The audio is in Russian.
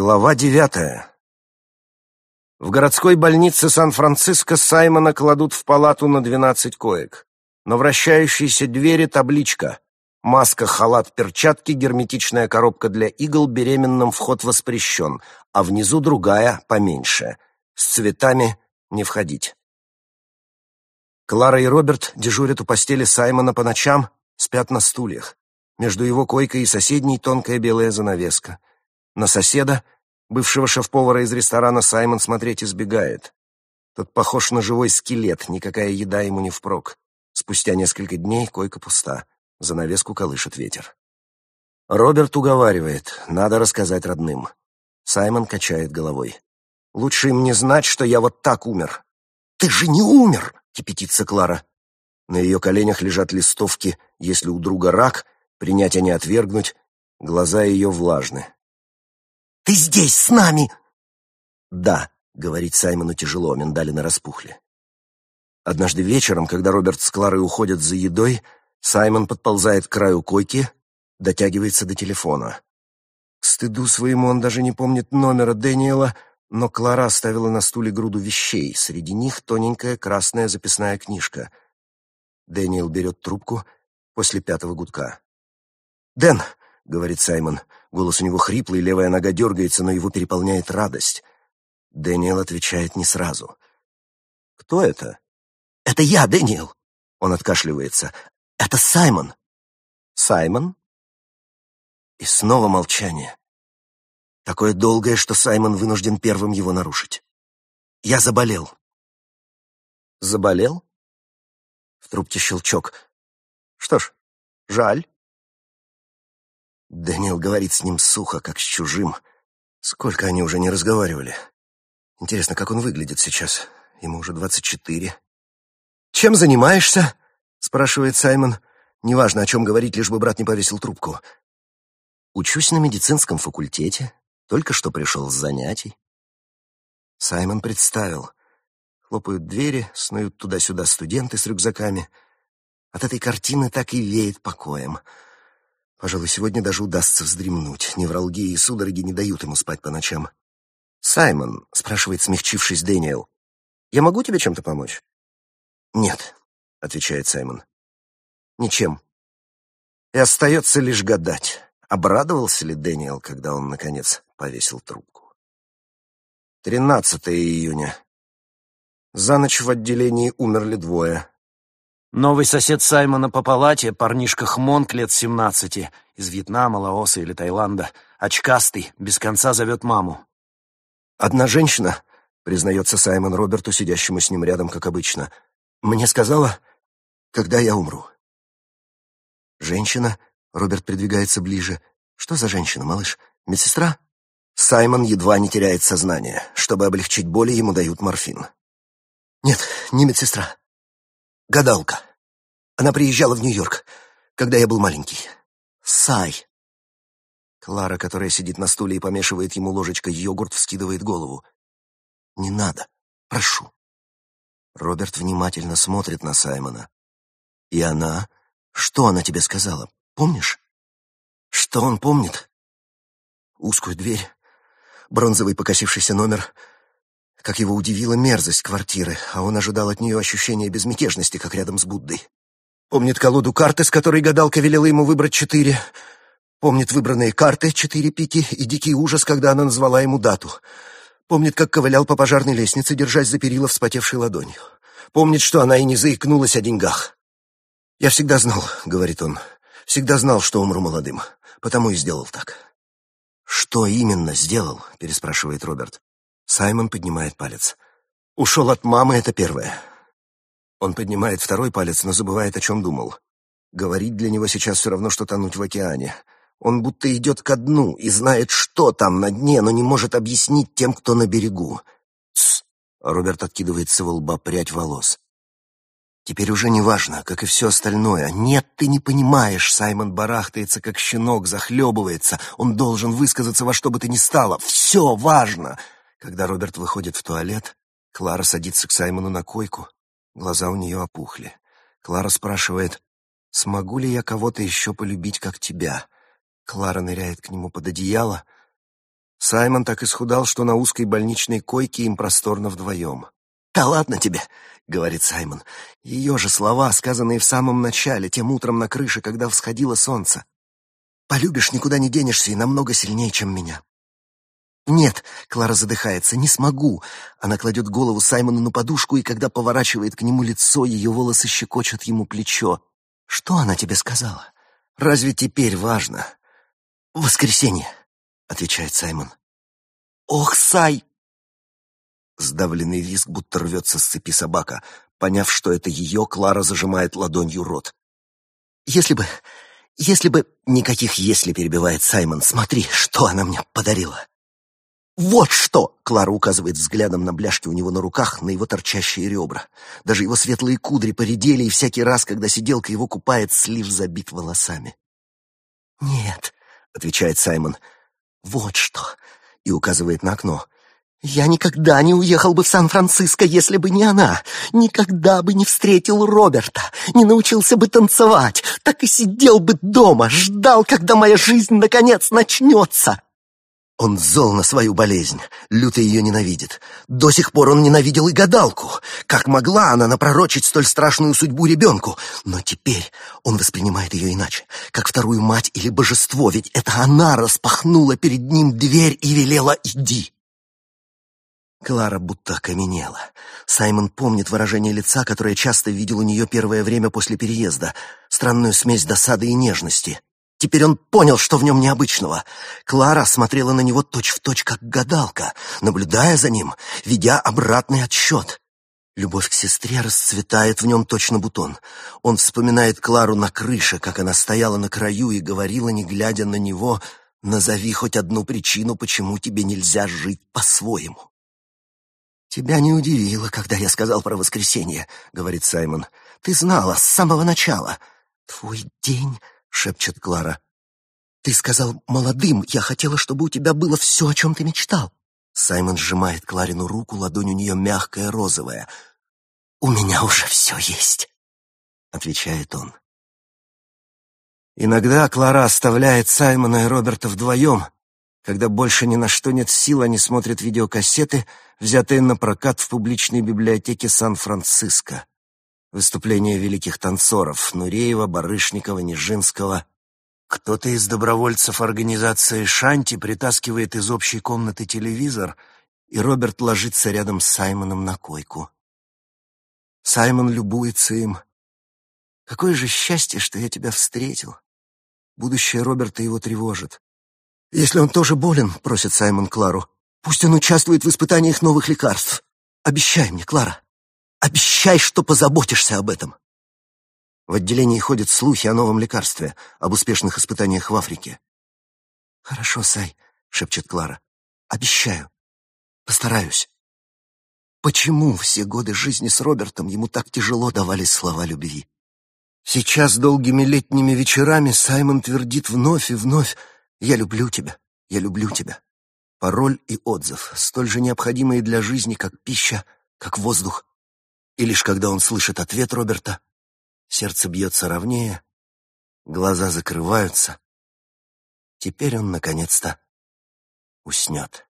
Глава девятая. В городской больнице Сан-Франциско Саймона кладут в палату на двенадцать коек. На вращающейся двери табличка «Маска, халат, перчатки, герметичная коробка для игл, беременным вход воспрещен», а внизу другая, поменьше, с цветами «Не входить». Клара и Роберт дежурят у постели Саймона по ночам, спят на стульях. Между его койкой и соседней тонкая белая занавеска. На соседа, бывшего шеф-повара из ресторана, Саймон смотреть избегает. Тот похож на живой скелет, никакая еда ему не впрок. Спустя несколько дней койка пуста, занавеску колышет ветер. Роберт уговаривает, надо рассказать родным. Саймон качает головой. «Лучше им не знать, что я вот так умер». «Ты же не умер!» — кипятится Клара. На ее коленях лежат листовки «Если у друга рак», «Принять, а не отвергнуть». Глаза ее влажны. «Ты здесь, с нами!» «Да», — говорит Саймону тяжело, миндалины распухли. Однажды вечером, когда Роберт с Кларой уходят за едой, Саймон подползает к краю койки, дотягивается до телефона. К стыду своему он даже не помнит номера Дэниела, но Клара оставила на стуле груду вещей, среди них тоненькая красная записная книжка. Дэниел берет трубку после пятого гудка. «Дэн!» — говорит Саймон. Голос у него хриплый, левая нога дергается, но его переполняет радость. Дэниел отвечает не сразу. «Кто это?» «Это я, Дэниел!» Он откашливается. «Это Саймон!» «Саймон?» И снова молчание. Такое долгое, что Саймон вынужден первым его нарушить. «Я заболел». «Заболел?» В трубке щелчок. «Что ж, жаль». Дэниел говорит с ним сухо, как с чужим. Сколько они уже не разговаривали. Интересно, как он выглядит сейчас? Ему уже двадцать четыре. «Чем занимаешься?» — спрашивает Саймон. Неважно, о чем говорить, лишь бы брат не повесил трубку. «Учусь на медицинском факультете. Только что пришел с занятий». Саймон представил. Хлопают двери, снуют туда-сюда студенты с рюкзаками. От этой картины так и веет покоем — Пожалуй, сегодня даже удастся вздремнуть. Невралгии и судороги не дают ему спать по ночам. «Саймон», — спрашивает, смягчившись Дэниел, — «я могу тебе чем-то помочь?» «Нет», — отвечает Саймон. «Ничем». И остается лишь гадать, обрадовался ли Дэниел, когда он, наконец, повесил трубку. 13 июня. За ночь в отделении умерли двое. Новый сосед Саймона по палате, парнишка Хмонк лет семнадцати, из Вьетнама, Лаоса или Таиланда, очкастый, без конца зовет маму. «Одна женщина», — признается Саймон Роберту, сидящему с ним рядом, как обычно, «мне сказала, когда я умру». «Женщина?» — Роберт придвигается ближе. «Что за женщина, малыш? Медсестра?» Саймон едва не теряет сознание. Чтобы облегчить боли, ему дают морфин. «Нет, не медсестра. Гадалка. Она приезжала в Нью-Йорк, когда я был маленький. Сай. Клара, которая сидит на стуле и помешивает ему ложечкой йогурт, вскидывает голову. «Не надо. Прошу». Роберт внимательно смотрит на Саймона. «И она? Что она тебе сказала? Помнишь?» «Что он помнит?» Узкую дверь, бронзовый покосившийся номер — как его удивила мерзость квартиры, а он ожидал от нее ощущения безмятежности, как рядом с Буддой. Помнит колоду карты, с которой гадалка велела ему выбрать четыре. Помнит выбранные карты, четыре пики, и дикий ужас, когда она назвала ему дату. Помнит, как ковылял по пожарной лестнице, держась за перила вспотевшей ладонью. Помнит, что она и не заикнулась о деньгах. «Я всегда знал», — говорит он, — «всегда знал, что умру молодым, потому и сделал так». «Что именно сделал?» — переспрашивает Роберт. Саймон поднимает палец. «Ушел от мамы — это первое». Он поднимает второй палец, но забывает, о чем думал. Говорить для него сейчас все равно, что тонуть в океане. Он будто идет ко дну и знает, что там на дне, но не может объяснить тем, кто на берегу. «Тсс!» — Роберт откидывает с его лба прядь волос. Теперь уже не важно, как и все остальное. Нет, ты не понимаешь. Саймон барахтается, как щенок, захлебывается. Он должен высказаться во что бы то ни стало. Все важно. Когда Роберт выходит в туалет, Клара садится к Саймону на койку. Глаза у нее опухли. Клара спрашивает, «Смогу ли я кого-то еще полюбить, как тебя?» Клара ныряет к нему под одеяло. Саймон так исхудал, что на узкой больничной койке им просторно вдвоем. «Да ладно тебе», — говорит Саймон. Ее же слова, сказанные в самом начале, тем утром на крыше, когда всходило солнце. «Полюбишь, никуда не денешься и намного сильнее, чем меня». «Нет», — Клара задыхается, — «не смогу». Она кладет голову Саймону на подушку, и когда поворачивает к нему лицо, ее волосы щекочут ему плечо. «Что она тебе сказала? Разве теперь важно?» «Воскресенье», — отвечает Саймон. «Ох, Сай!» Сдавленный визг будто рвется с цепи собака. Поняв, что это ее, Клара зажимает ладонью рот. «Если бы... если бы...» «Никаких «если», — перебивает Саймон. «Смотри, что она мне подарила!» «Вот что!» — Клара указывает взглядом на бляшки у него на руках, на его торчащие ребра. Даже его светлые кудри поредели, и всякий раз, когда сиделка его купает, слив забит волосами. «Нет», — отвечает Саймон, — «вот что!» — и указывает на окно. «Я никогда не уехал бы в Сан-Франциско, если бы не она. Никогда бы не встретил Роберта, не научился бы танцевать, так и сидел бы дома, ждал, когда моя жизнь наконец начнется». Он зол на свою болезнь, люто ее ненавидит. До сих пор он ненавидел и гадалку. Как могла она напророчить столь страшную судьбу ребенку? Но теперь он воспринимает ее иначе, как вторую мать или божество, ведь это она распахнула перед ним дверь и велела «иди». Клара будто окаменела. Саймон помнит выражение лица, которое часто видел у нее первое время после переезда. Странную смесь досады и нежности. Теперь он понял, что в нем необычного. Клара смотрела на него точь-в-точь, точь, как гадалка, наблюдая за ним, ведя обратный отсчет. Любовь к сестре расцветает в нем точно бутон. Он вспоминает Клару на крыше, как она стояла на краю и говорила, не глядя на него, «Назови хоть одну причину, почему тебе нельзя жить по-своему». «Тебя не удивило, когда я сказал про воскресенье», — говорит Саймон. «Ты знала с самого начала. Твой день — шепчет Клара. «Ты сказал молодым, я хотела, чтобы у тебя было все, о чем ты мечтал». Саймон сжимает Кларину руку, ладонь у нее мягкая, розовая. «У меня уже все есть», — отвечает он. Иногда Клара оставляет Саймона и Роберта вдвоем. Когда больше ни на что нет сил, они смотрят видеокассеты, взятые на прокат в публичной библиотеке Сан-Франциско. Выступления великих танцоров Нуреева, Барышникова, Нижинского. Кто-то из добровольцев организации «Шанти» притаскивает из общей комнаты телевизор, и Роберт ложится рядом с Саймоном на койку. Саймон любуется им. «Какое же счастье, что я тебя встретил!» Будущее Роберта его тревожит. «Если он тоже болен, — просит Саймон Клару, — пусть он участвует в испытаниях новых лекарств. Обещай мне, Клара!» Обещай, что позаботишься об этом. В отделении ходят слухи о новом лекарстве, об успешных испытаниях в Африке. Хорошо, Сай, шепчет Клара. Обещаю. Постараюсь. Почему все годы жизни с Робертом ему так тяжело давались слова любви? Сейчас долгими летними вечерами Саймон твердит вновь и вновь «Я люблю тебя, я люблю тебя». Пароль и отзыв, столь же необходимые для жизни, как пища, как воздух, и лишь когда он слышит ответ Роберта, сердце бьется ровнее, глаза закрываются. Теперь он, наконец-то, уснет.